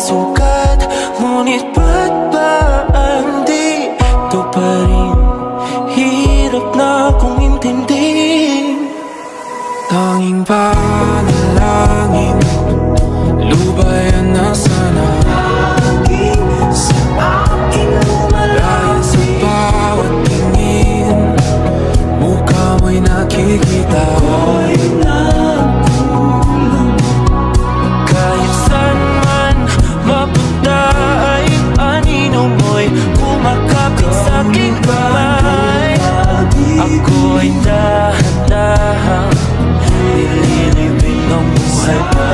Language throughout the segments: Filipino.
sukat Ngunit ba't ba andito pa rin Hirap na kong intindi. Tanging panalangin kamay Ako'y dahan-dahan Nililibin ang buhay pa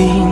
something